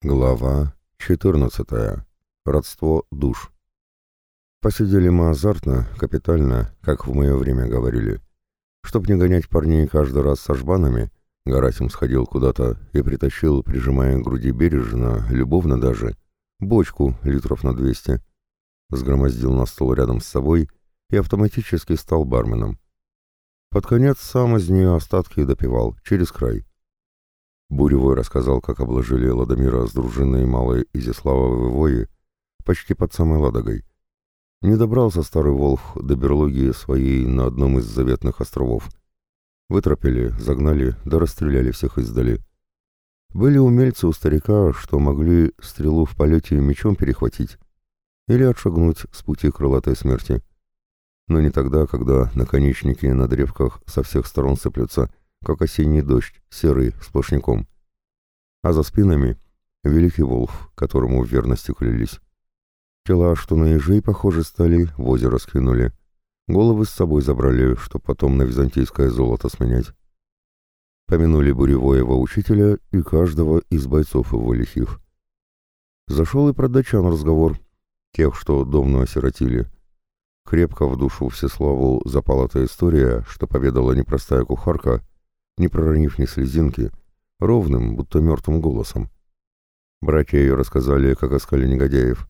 Глава 14. Родство душ. Посидели мы азартно, капитально, как в мое время говорили. Чтоб не гонять парней каждый раз со жбанами, Гарасим сходил куда-то и притащил, прижимая к груди бережно, любовно даже, бочку литров на 200. Сгромоздил на стол рядом с собой и автоматически стал барменом. Под конец сам из нее остатки допивал, через край. Буревой рассказал, как обложили Ладомира с дружиной Малой Изяславовой вои почти под самой Ладогой. Не добрался старый Волх до берлоги своей на одном из заветных островов. Вытропили, загнали, да расстреляли всех издали. Были умельцы у старика, что могли стрелу в полете мечом перехватить или отшагнуть с пути крылатой смерти. Но не тогда, когда наконечники на древках со всех сторон сыплются, как осенний дождь, серый, сплошняком. А за спинами — великий волх, которому в верности клялись. Тела, что на ежей похожи стали, в озеро скинули. Головы с собой забрали, чтоб потом на византийское золото сменять. Помянули буревоева учителя и каждого из бойцов его лихих. Зашел и про датчан разговор, тех, что давно осиротили. Крепко в душу Всеславу запала та история, что поведала непростая кухарка, не проронив ни слезинки, ровным, будто мертвым голосом. Братья ее рассказали, как искали негодяев,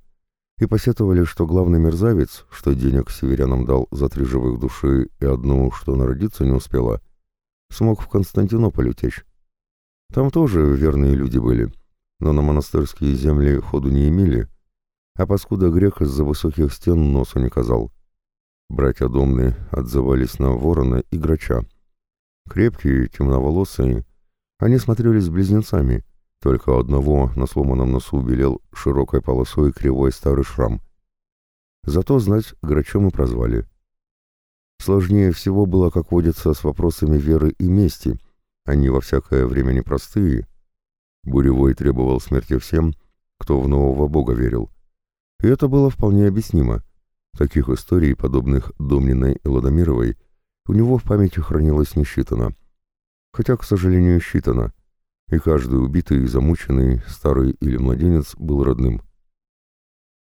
и посетовали, что главный мерзавец, что денег северянам дал за три живых души и одну, что народиться не успела, смог в Константинополь утечь. Там тоже верные люди были, но на монастырские земли ходу не имели, а паскуда грех из-за высоких стен носу не казал. Братья Домны отзывались на ворона и грача, Крепкие, темноволосые, они смотрелись близнецами, только одного на сломанном носу белел широкой полосой кривой старый шрам. Зато знать грачом и прозвали. Сложнее всего было, как водится, с вопросами веры и мести. Они во всякое время непростые. Буревой требовал смерти всем, кто в нового бога верил. И это было вполне объяснимо. Таких историй, подобных Домниной и Ладомировой, у него в памяти хранилось не считано. Хотя, к сожалению, считано. И каждый убитый замученный, старый или младенец, был родным.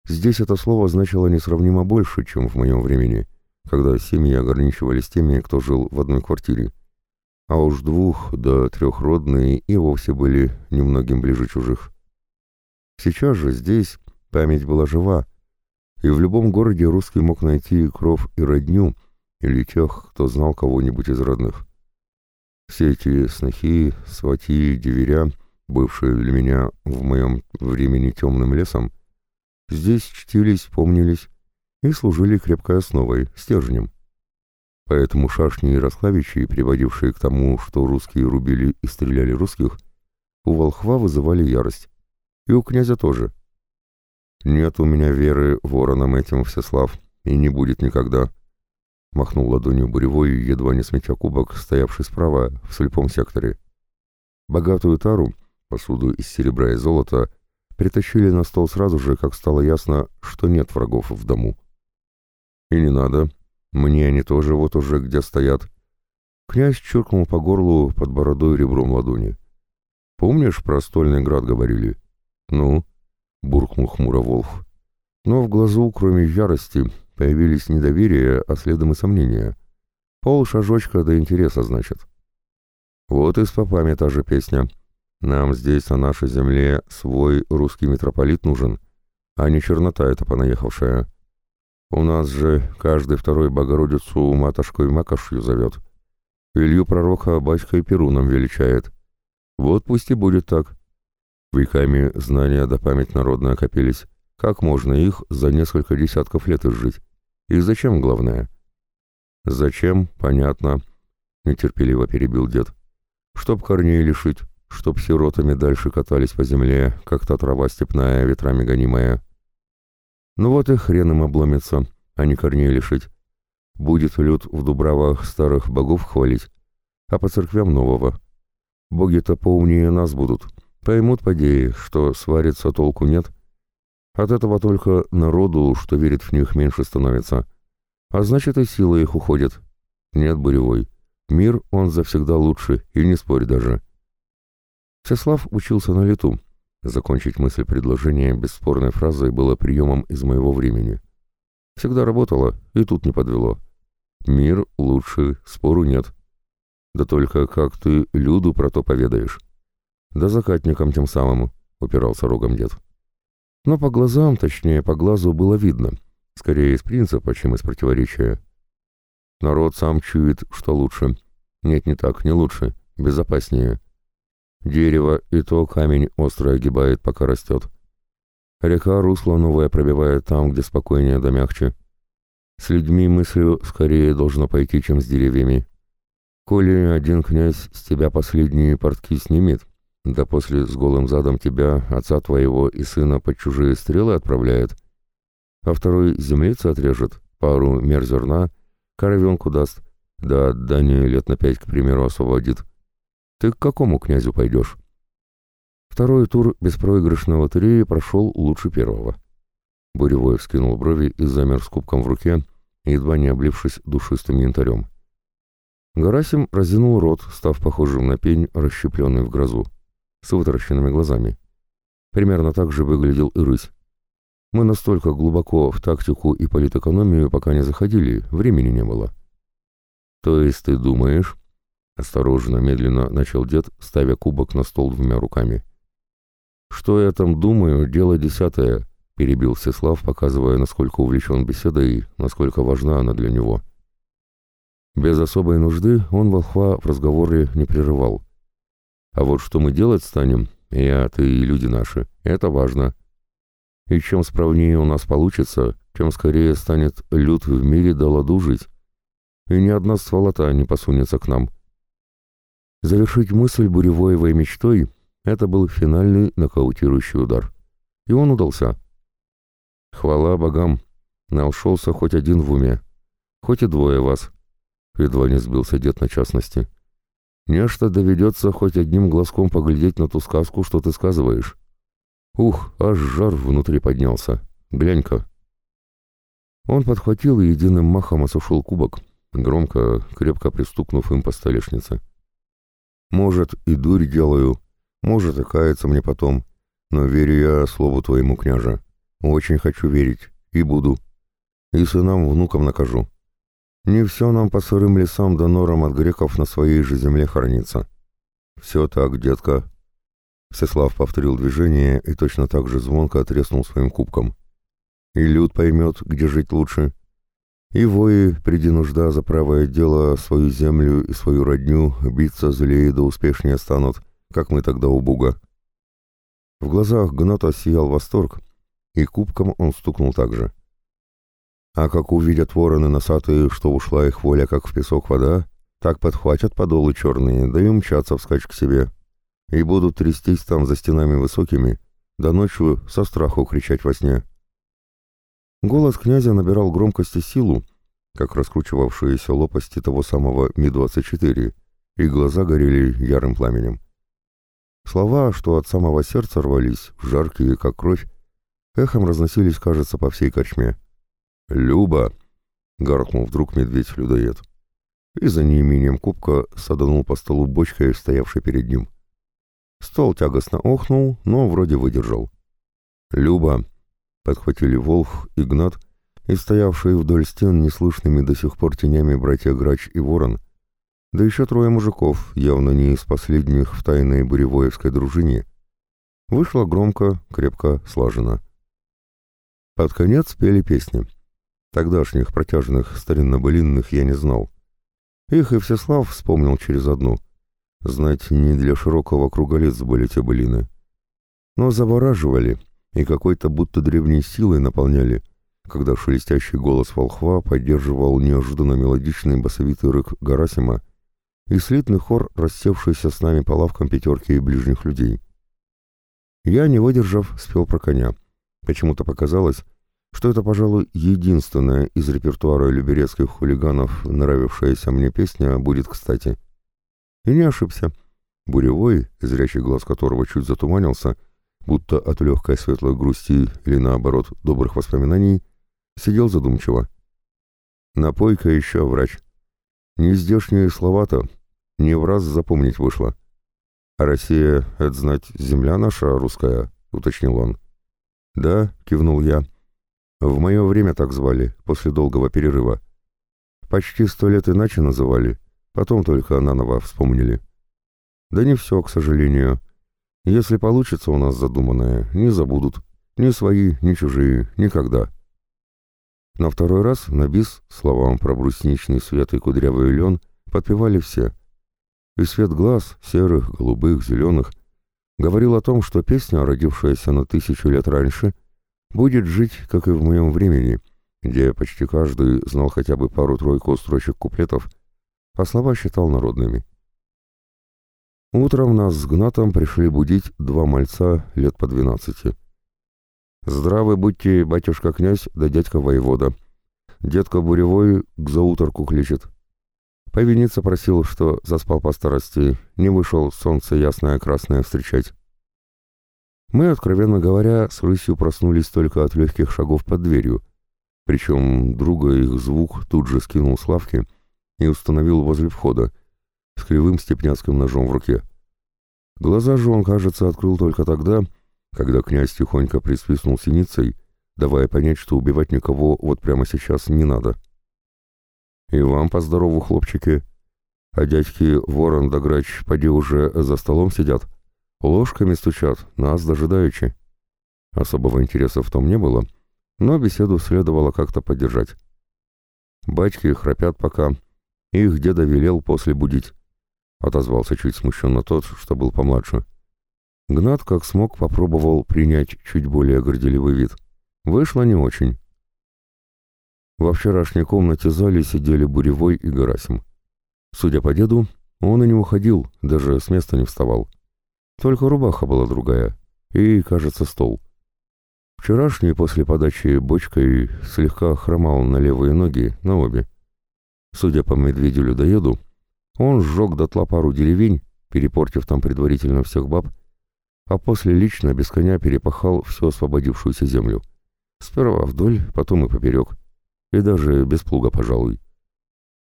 Здесь это слово значило несравнимо больше, чем в моем времени, когда семьи ограничивались теми, кто жил в одной квартире. А уж двух да трехродные и вовсе были немногим ближе чужих. Сейчас же здесь память была жива, и в любом городе русский мог найти кров и родню, или тех, кто знал кого-нибудь из родных. Все эти снохи, свати, деверя, бывшие для меня в моем времени темным лесом, здесь чтились, помнились и служили крепкой основой, стержнем. Поэтому шашни и расклавичи, приводившие к тому, что русские рубили и стреляли русских, у волхва вызывали ярость. И у князя тоже. Нет у меня веры воронам этим, Всеслав, и не будет никогда. Махнул ладонью буревой, едва не сметя кубок, стоявший справа, в слепом секторе. Богатую тару, посуду из серебра и золота, притащили на стол сразу же, как стало ясно, что нет врагов в дому. И не надо, мне они тоже вот уже где стоят. Князь чуркнул по горлу под бородой ребром ладони. Помнишь, про стольный град говорили? Ну, буркнул хмуро Волх. Но в глазу, кроме ярости, Появились недоверие, а следом и сомнения. Пол шажочка до интереса, значит. Вот и с попами та же песня. Нам здесь, на нашей земле, свой русский митрополит нужен, а не чернота эта понаехавшая. У нас же каждый второй Богородицу матушкой Макошью зовет. Илью пророка батькой Перуном величает. Вот пусть и будет так. Веками знания да память народная копились. Как можно их за несколько десятков лет изжить? И зачем, главное? Зачем, понятно, нетерпеливо перебил дед. Чтоб корней лишить, чтоб сиротами дальше катались по земле, как та трава степная, ветрами гонимая. Ну вот и хрен им обломится, а не корней лишить. Будет люд в дубравах старых богов хвалить, а по церквям нового. Боги-то поумнее нас будут, поймут, подеи, что свариться толку нет — от этого только народу, что верит в них, меньше становится. А значит, и сила их уходит. Нет, Буревой. Мир, он завсегда лучше, и не спорь даже. Всеслав учился на лету, Закончить мысль предложения бесспорной фразой было приемом из моего времени. Всегда работало, и тут не подвело. Мир лучше, спору нет. Да только как ты Люду про то поведаешь? Да закатникам тем самым, упирался рогом дед. Но по глазам, точнее по глазу, было видно. Скорее из принципа, чем из противоречия. Народ сам чует, что лучше. Нет, не так, не лучше. Безопаснее. Дерево и то камень остро огибает, пока растет. Река русло новое пробивает там, где спокойнее да мягче. С людьми мыслью скорее должно пойти, чем с деревьями. Коли один князь с тебя последние портки снимет, да после с голым задом тебя, отца твоего и сына под чужие стрелы отправляет, а второй землицы отрежет, пару мер зерна, коровенку даст, да отдание лет на пять, к примеру, освободит. Ты к какому князю пойдешь? Второй тур беспроигрышной лотереи прошел лучше первого. Буревой вскинул брови и замер с кубком в руке, едва не облившись душистым янтарем. Гарасим разинул рот, став похожим на пень, расщепленный в грозу, с вытаращенными глазами. Примерно так же выглядел и рысь. Мы настолько глубоко в тактику и политэкономию пока не заходили, времени не было. «То есть ты думаешь...» — осторожно, медленно начал дед, ставя кубок на стол двумя руками. «Что я там думаю, дело десятое», — перебил Сеслав, показывая, насколько увлечен беседой, насколько важна она для него. — без особой нужды он волхва в разговоре не прерывал. А вот что мы делать станем, я, ты и люди наши, это важно. И чем справнее у нас получится, тем скорее станет люд в мире до ладу жить. И ни одна сволота не посунется к нам. Завершить мысль буревоевой мечтой — это был финальный нокаутирующий удар. И он удался. Хвала богам, нашелся хоть один в уме, хоть и двое вас — Едва не сбился дед на частности. Нечто доведется хоть одним глазком поглядеть на ту сказку, что ты сказываешь. Ух, аж жар внутри поднялся. Глянь-ка. Он подхватил и единым махом осушил кубок, громко, крепко пристукнув им по столешнице. «Может, и дурь делаю, может, и каяться мне потом, но верю я слову твоему, княже. Очень хочу верить, и буду. И сынам, внукам накажу. Не все нам по сырым лесам да норам от греков на своей же земле хранится. Все так, детка. Всеслав повторил движение и точно так же звонко отреснул своим кубком. И люд поймет, где жить лучше. И вои, приди нужда за правое дело, свою землю и свою родню, биться злее да успешнее станут, как мы тогда у Буга. В глазах Гната сиял восторг, и кубком он стукнул так же. А как увидят вороны носатые, что ушла их воля, как в песок вода, так подхватят подолы черные, да и мчатся вскачь к себе. И будут трястись там за стенами высокими, да ночью со страху кричать во сне. Голос князя набирал громкость и силу, как раскручивавшиеся лопасти того самого Ми-24, и глаза горели ярым пламенем. Слова, что от самого сердца рвались, жаркие, как кровь, эхом разносились, кажется, по всей корчме. «Люба!» — гаркнул вдруг медведь-людоед. И за неимением кубка саданул по столу бочкой, стоявшей перед ним. Стол тягостно охнул, но вроде выдержал. «Люба!» — подхватили Волх, Игнат и стоявшие вдоль стен неслышными до сих пор тенями братья Грач и Ворон, да еще трое мужиков, явно не из последних в тайной буревоевской дружине. Вышло громко, крепко, слаженно. Под конец пели песни. Тогдашних протяжных старинно-былинных я не знал. Их и Всеслав вспомнил через одну. Знать, не для широкого круга лиц были те былины. Но завораживали и какой-то будто древней силой наполняли, когда шелестящий голос волхва поддерживал неожиданно мелодичный басовитый рык Гарасима и слитный хор, рассевшийся с нами по лавкам пятерки и ближних людей. Я, не выдержав, спел про коня. Почему-то показалось, что это, пожалуй, единственная из репертуара люберецких хулиганов, нравившаяся мне песня, будет кстати. И не ошибся. Буревой, зрячий глаз которого чуть затуманился, будто от легкой светлой грусти или, наоборот, добрых воспоминаний, сидел задумчиво. Напойка еще, врач. Нездешние слова-то, не в раз запомнить вышло. «А Россия — это знать земля наша русская?» — уточнил он. «Да», — кивнул я. «В мое время так звали, после долгого перерыва. Почти сто лет иначе называли, потом только наново вспомнили. Да не все, к сожалению. Если получится у нас задуманное, не забудут. Ни свои, ни чужие, никогда». На второй раз на бис, словам про брусничный свет и кудрявый лен, подпевали все. И свет глаз, серых, голубых, зеленых, говорил о том, что песня, родившаяся на тысячу лет раньше, будет жить, как и в моем времени, где почти каждый знал хотя бы пару-тройку строчек куплетов, а слова считал народными. Утром нас с Гнатом пришли будить два мальца лет по двенадцати. Здравы будьте, батюшка-князь да дядька воевода. Дедка Буревой к зауторку кличет. Повиниться просил, что заспал по старости, не вышел солнце ясное красное встречать. Мы, откровенно говоря, с рысью проснулись только от легких шагов под дверью, причем друга их звук тут же скинул с лавки и установил возле входа, с кривым степняцким ножом в руке. Глаза же он, кажется, открыл только тогда, когда князь тихонько присвистнул синицей, давая понять, что убивать никого вот прямо сейчас не надо. «И вам по здорову, хлопчики. А дядьки Ворон да Грач поди уже за столом сидят, ложками стучат, нас дожидаючи». Особого интереса в том не было, но беседу следовало как-то поддержать. «Батьки храпят пока, их деда велел после будить», — отозвался чуть смущенно тот, что был помладше. Гнат как смог попробовал принять чуть более горделивый вид. Вышло не очень. Во вчерашней комнате зале сидели Буревой и Гарасим. Судя по деду, он и не уходил, даже с места не вставал. Только рубаха была другая, и, кажется, стол. Вчерашний после подачи бочкой слегка хромал на левые ноги, на обе. Судя по медведю-людоеду, он сжег дотла пару деревень, перепортив там предварительно всех баб, а после лично без коня перепахал всю освободившуюся землю. Сперва вдоль, потом и поперек. И даже без плуга, пожалуй.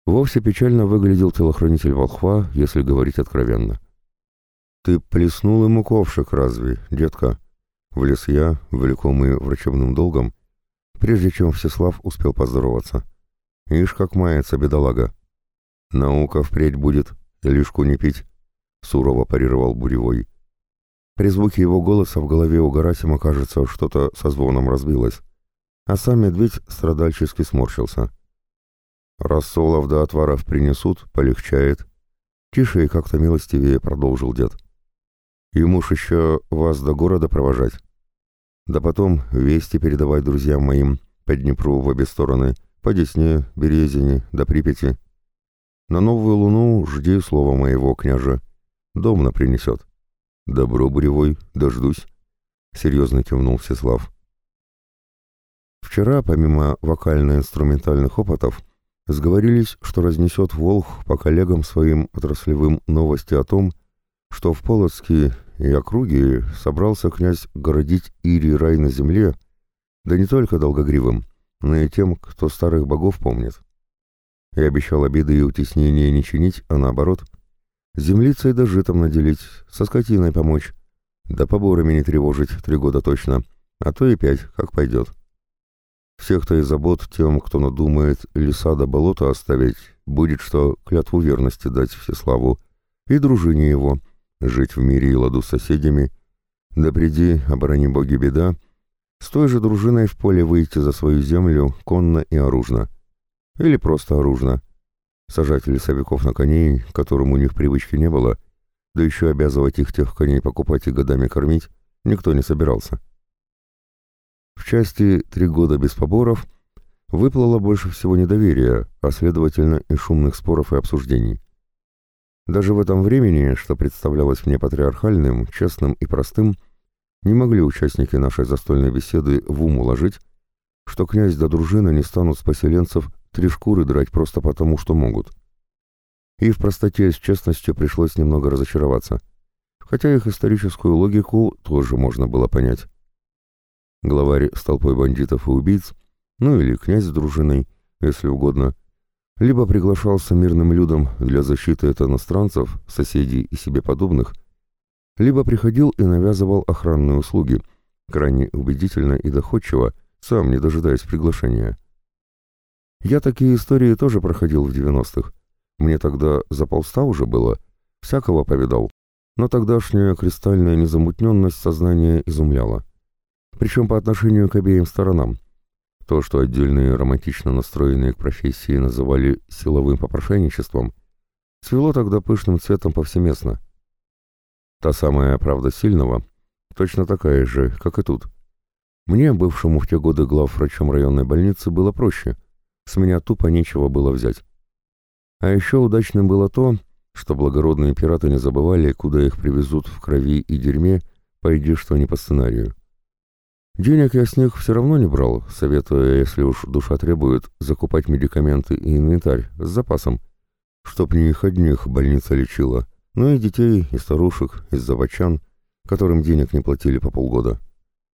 Вовсе печально выглядел телохранитель волхва, если говорить откровенно. «Ты плеснул ему ковшик разве, детка?» Влез я, влекомый врачебным долгом, прежде чем Всеслав успел поздороваться. «Ишь, как мается, бедолага!» «Наука впредь будет, лишку не пить», — сурово парировал Буревой. При звуке его голоса в голове у Гарасима, кажется, что-то со звоном разбилось, а сам медведь страдальчески сморщился. «Рассолов до отваров принесут, полегчает». Тише и как-то милостивее продолжил дед. «Ему ж еще вас до города провожать. Да потом вести передавать друзьям моим по Днепру в обе стороны, по Десне, Березине, до Припяти. На новую луну жди слова моего, княже. Домна принесет». «Добро, Буревой, дождусь», — серьезно кивнул Всеслав. Вчера, помимо вокально-инструментальных опытов, сговорились, что разнесет Волх по коллегам своим отраслевым новости о том, что в Полоцке и округе собрался князь городить Ири рай на земле, да не только долгогривым, но и тем, кто старых богов помнит. И обещал обиды и утеснения не чинить, а наоборот — Землицей да житом наделить, со скотиной помочь. Да поборами не тревожить три года точно, а то и пять, как пойдет. Всех-то и забот тем, кто надумает леса до болота оставить, будет что клятву верности дать Всеславу и дружине его, жить в мире и ладу с соседями, да приди, оборони боги беда, с той же дружиной в поле выйти за свою землю конно и оружно. Или просто оружно, Сажать лесовиков на коней, которым у них привычки не было, да еще обязывать их тех коней покупать и годами кормить, никто не собирался. В части «Три года без поборов» выплыло больше всего недоверия, а следовательно и шумных споров и обсуждений. Даже в этом времени, что представлялось мне патриархальным, честным и простым, не могли участники нашей застольной беседы в ум уложить, что князь да дружина не станут с поселенцев три шкуры драть просто потому, что могут. И в простоте с честностью пришлось немного разочароваться, хотя их историческую логику тоже можно было понять. Главарь с толпой бандитов и убийц, ну или князь с дружиной, если угодно, либо приглашался мирным людям для защиты от иностранцев, соседей и себе подобных, либо приходил и навязывал охранные услуги, крайне убедительно и доходчиво, сам не дожидаясь приглашения. Я такие истории тоже проходил в 90-х. Мне тогда за полста уже было, всякого повидал, но тогдашняя кристальная незамутненность сознания изумляла. Причем по отношению к обеим сторонам. То, что отдельные романтично настроенные к профессии называли силовым попрошайничеством, свело тогда пышным цветом повсеместно. Та самая правда сильного, точно такая же, как и тут. Мне, бывшему в те годы главврачом районной больницы, было проще. С меня тупо нечего было взять. А еще удачным было то, что благородные пираты не забывали, куда их привезут в крови и дерьме, пойди что не по сценарию. Денег я с них все равно не брал, советуя, если уж душа требует, закупать медикаменты и инвентарь с запасом, чтоб не их одних больница лечила, но и детей, и старушек, и заводчан, которым денег не платили по полгода.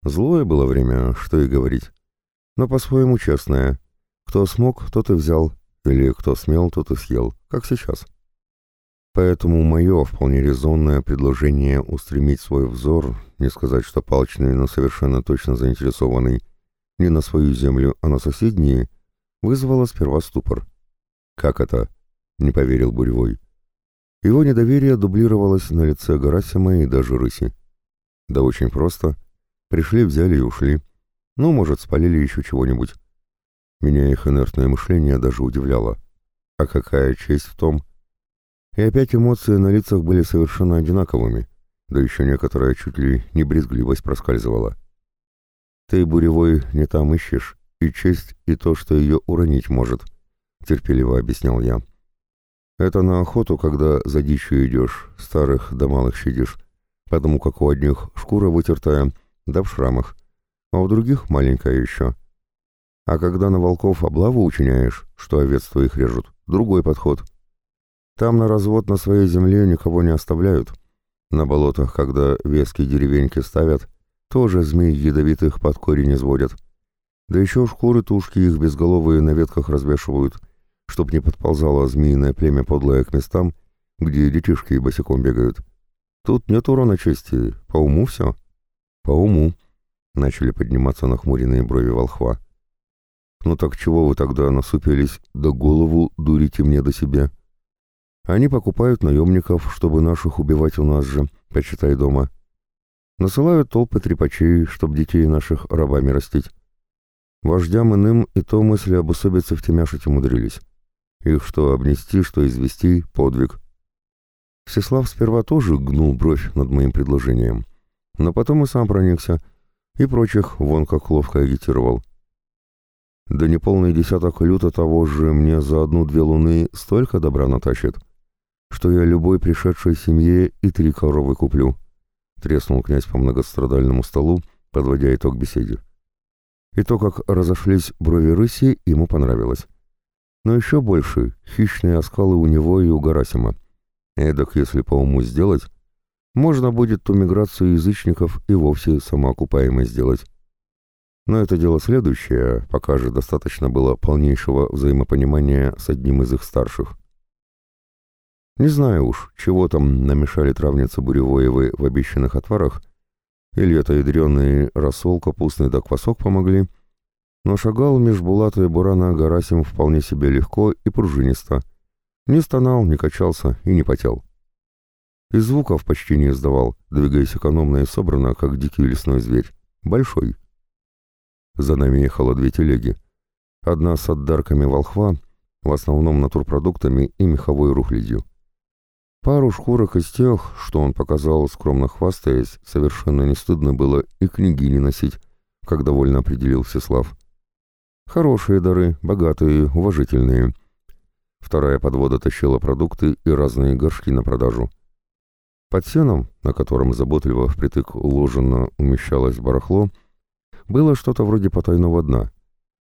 Злое было время, что и говорить. Но по-своему честное. Кто смог, тот и взял, или кто смел, тот и съел, как сейчас. Поэтому мое вполне резонное предложение устремить свой взор, не сказать, что палочный, но совершенно точно заинтересованный, не на свою землю, а на соседние, вызвало сперва ступор. «Как это?» — не поверил Буревой. Его недоверие дублировалось на лице Гарасима и даже Рыси. Да очень просто. Пришли, взяли и ушли. Ну, может, спалили еще чего-нибудь. Меня их инертное мышление даже удивляло. А какая честь в том, и опять эмоции на лицах были совершенно одинаковыми, да еще некоторая чуть ли не брезгливость проскальзывала. «Ты, Буревой, не там ищешь, и честь, и то, что ее уронить может», — терпеливо объяснял я. «Это на охоту, когда за дичью идешь, старых да малых щадишь, потому как у одних шкура вытертая, да в шрамах, а у других маленькая еще. А когда на волков облаву учиняешь, что овец твоих режут, другой подход». Там на развод на своей земле никого не оставляют. На болотах, когда веские деревеньки ставят, тоже змей ядовитых под корень изводят. Да еще шкуры тушки их безголовые на ветках развешивают, чтоб не подползало змеиное племя подлое к местам, где детишки босиком бегают. Тут нет урона чести, по уму все. По уму. Начали подниматься нахмуренные брови волхва. Ну так чего вы тогда насупились, да голову дурите мне до себя? Они покупают наемников, чтобы наших убивать у нас же, почитай дома. Насылают толпы трепачей, чтоб детей наших рабами растить. Вождям иным и то мысли об особице втемяшить умудрились. Их что обнести, что извести — подвиг. Всеслав сперва тоже гнул бровь над моим предложением, но потом и сам проникся, и прочих вон как ловко агитировал. Да неполный десяток люта того же мне за одну-две луны столько добра натащит — что я любой пришедшей семье и три коровы куплю», — треснул князь по многострадальному столу, подводя итог беседе. И то, как разошлись брови рыси, ему понравилось. Но еще больше хищные оскалы у него и у Гарасима. Эдак, если по уму сделать, можно будет ту миграцию язычников и вовсе самоокупаемой сделать. Но это дело следующее, пока же достаточно было полнейшего взаимопонимания с одним из их старших. Не знаю уж, чего там намешали травницы Буревоевы в обещанных отварах, или это ядреный рассол капустный да квасок помогли, но шагал меж Булата и Бурана Гарасим вполне себе легко и пружинисто. Не стонал, не качался и не потел. И звуков почти не издавал, двигаясь экономно и собрано, как дикий лесной зверь. Большой. За нами ехало две телеги. Одна с отдарками волхва, в основном натурпродуктами и меховой рухлядью. Пару шкурок из тех, что он показал, скромно хвастаясь, совершенно не стыдно было и книги не носить, как довольно определил Всеслав. Хорошие дары, богатые, уважительные. Вторая подвода тащила продукты и разные горшки на продажу. Под сеном, на котором заботливо впритык уложено умещалось барахло, было что-то вроде потайного дна.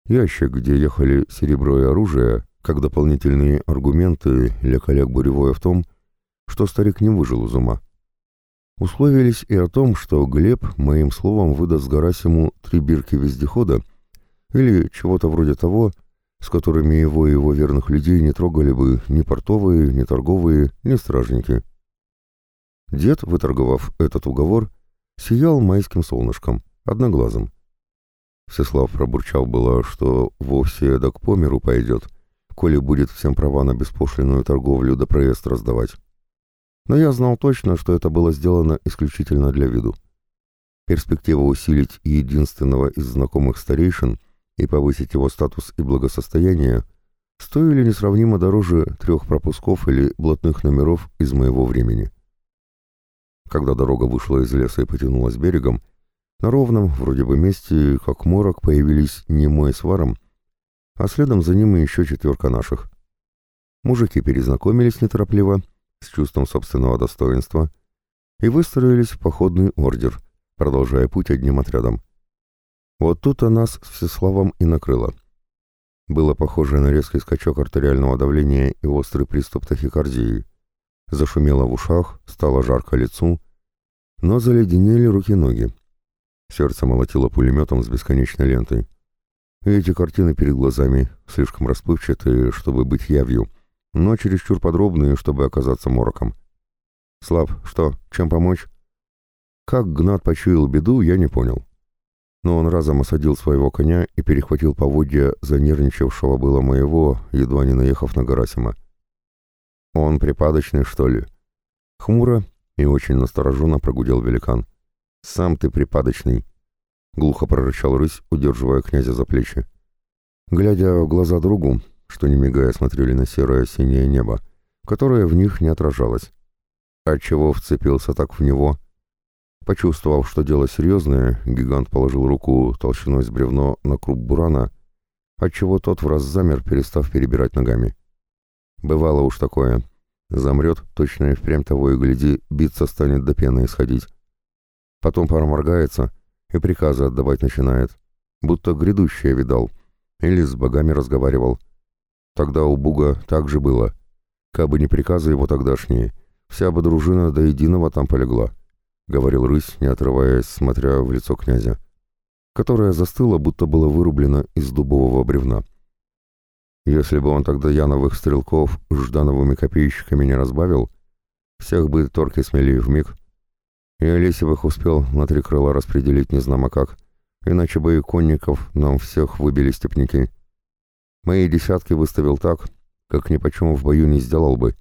Ящик, где ехали серебро и оружие, как дополнительные аргументы для коллег Буревое в том, что старик не выжил из ума. Условились и о том, что Глеб моим словом выдаст Гарасиму три бирки вездехода или чего-то вроде того, с которыми его и его верных людей не трогали бы ни портовые, ни торговые, ни стражники. Дед, выторговав этот уговор, сиял майским солнышком, одноглазым. Всеслав пробурчал было, что вовсе да к померу пойдет, коли будет всем права на беспошлинную торговлю да проезд раздавать. Но я знал точно, что это было сделано исключительно для виду. Перспектива усилить единственного из знакомых старейшин и повысить его статус и благосостояние стоили несравнимо дороже трех пропусков или блатных номеров из моего времени. Когда дорога вышла из леса и потянулась берегом, на ровном, вроде бы месте, как морок, появились Немой с Варом, а следом за ним и еще четверка наших. Мужики перезнакомились неторопливо, с чувством собственного достоинства, и выстроились в походный ордер, продолжая путь одним отрядом. Вот тут-то нас с Всеславом и накрыло. Было похоже на резкий скачок артериального давления и острый приступ тахикардии. Зашумело в ушах, стало жарко лицу, но заледенели руки-ноги. Сердце молотило пулеметом с бесконечной лентой. И эти картины перед глазами, слишком расплывчатые, чтобы быть явью, но чересчур подробные, чтобы оказаться мороком. «Слаб, что, чем помочь?» Как Гнат почуял беду, я не понял. Но он разом осадил своего коня и перехватил поводья занервничавшего было моего, едва не наехав на Гарасима. «Он припадочный, что ли?» Хмуро и очень настороженно прогудел великан. «Сам ты припадочный!» Глухо прорычал рысь, удерживая князя за плечи. Глядя в глаза другу, что не мигая смотрели на серое синее небо, которое в них не отражалось. Отчего вцепился так в него? Почувствовав, что дело серьезное, гигант положил руку толщиной с бревно на круп бурана, отчего тот в раз замер, перестав перебирать ногами. Бывало уж такое. Замрет, точно и впрямь того и гляди, биться станет до пены исходить. Потом пара моргается и приказы отдавать начинает, будто грядущее видал, или с богами разговаривал. Тогда у Буга так же было. Кабы не приказы его тогдашние, вся бы дружина до единого там полегла, — говорил рысь, не отрываясь, смотря в лицо князя, которое застыло, будто было вырублено из дубового бревна. Если бы он тогда Яновых стрелков Ждановыми копейщиками не разбавил, всех бы торки смели вмиг. И Олесевых успел на три крыла распределить незнамо как, иначе бы и конников нам всех выбили степняки. Мои десятки выставил так, как ни почему в бою не сделал бы.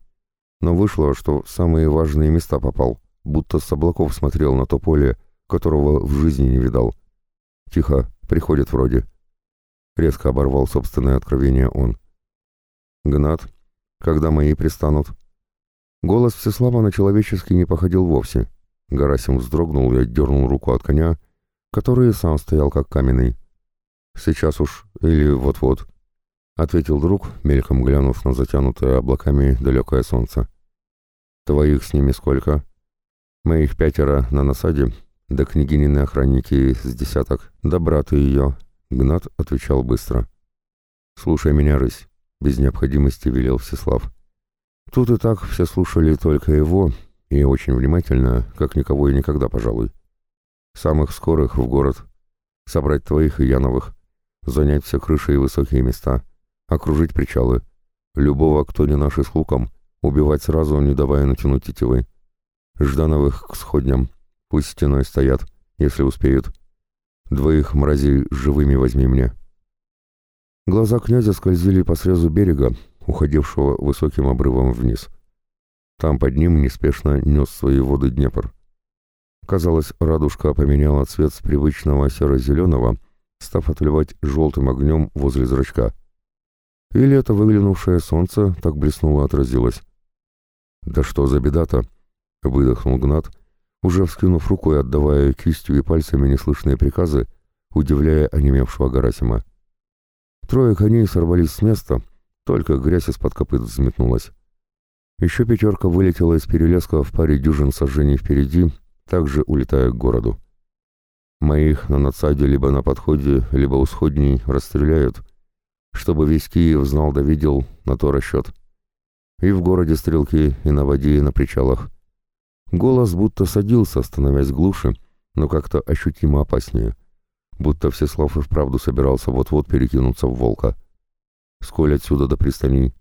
Но вышло, что в самые важные места попал, будто с облаков смотрел на то поле, которого в жизни не видал. Тихо, приходит вроде. Резко оборвал собственное откровение он. «Гнат, когда мои пристанут?» Голос Всеслава на человеческий не походил вовсе. Гарасим вздрогнул и отдернул руку от коня, который сам стоял как каменный. «Сейчас уж, или вот-вот», — ответил друг, мельком глянув на затянутое облаками далекое солнце. «Твоих с ними сколько?» «Моих пятеро на насаде, да княгинины охранники с десяток, да браты ее, Гнат отвечал быстро. «Слушай меня, рысь», — без необходимости велел Всеслав. Тут и так все слушали только его, и очень внимательно, как никого и никогда, пожалуй. Самых скорых в город, собрать твоих и Яновых, занять все крыши и высокие места, окружить причалы, любого, кто не наши с луком, убивать сразу, не давая натянуть тетивы. Ждановых к сходням, пусть стеной стоят, если успеют. Двоих мразей живыми возьми мне». Глаза князя скользили по срезу берега, уходившего высоким обрывом вниз. Там под ним неспешно нес свои воды Днепр. Казалось, радужка поменяла цвет с привычного серо-зеленого, став отливать желтым огнем возле зрачка. Или это выглянувшее солнце так блеснуло отразилось. «Да что за беда-то?» — выдохнул Гнат, уже вскинув руку и отдавая кистью и пальцами неслышные приказы, удивляя онемевшего Гарасима. Трое коней сорвались с места, только грязь из-под копыт взметнулась. Еще пятерка вылетела из перелеска в паре дюжин сожжений впереди, также улетая к городу. Моих на надсаде либо на подходе, либо у сходней расстреляют, чтобы весь Киев знал да видел, на то расчет. И в городе стрелки, и на воде, и на причалах. Голос будто садился, становясь глуше, но как-то ощутимо опаснее. Будто Всеслав и вправду собирался вот-вот перекинуться в волка. Сколь отсюда до пристани?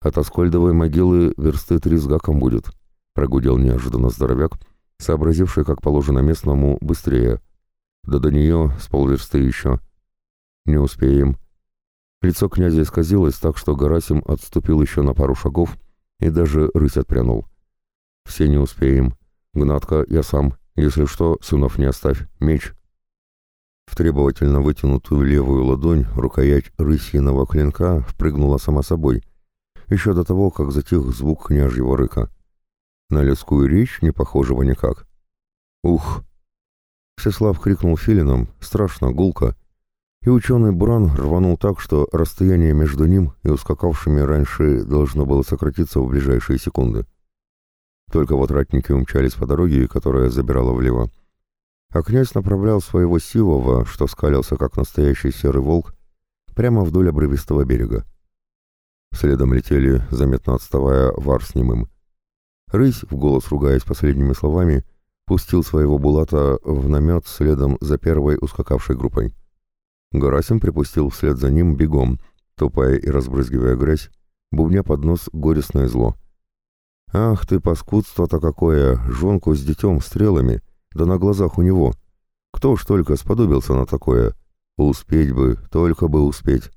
От Аскольдовой могилы версты три с гаком будет. прогудел неожиданно здоровяк, сообразивший, как положено местному, быстрее. Да до нее с полверсты еще. Не успеем. Лицо князя исказилось так, что Гарасим отступил еще на пару шагов и даже рысь отпрянул. Все не успеем. Гнатка, я сам. Если что, сынов не оставь. Меч. В требовательно вытянутую левую ладонь рукоять рысьиного клинка впрыгнула сама собой, еще до того, как затих звук княжьего рыка. На людскую речь не похожего никак. «Ух!» Всеслав крикнул филином, страшно, гулко, и ученый Буран рванул так, что расстояние между ним и ускакавшими раньше должно было сократиться в ближайшие секунды. Только вот ратники умчались по дороге, которая забирала влево. А князь направлял своего сивого, что скалился как настоящий серый волк, прямо вдоль обрывистого берега. Следом летели, заметно отставая, вар с немым. Рысь, в голос ругаясь последними словами, пустил своего булата в намет следом за первой ускакавшей группой. Гарасим припустил вслед за ним бегом, тупая и разбрызгивая грязь, бубня под нос горестное зло — «Ах ты, паскудство-то какое! Жонку с детем, стрелами! Да на глазах у него! Кто ж только сподобился на такое? Успеть бы, только бы успеть!»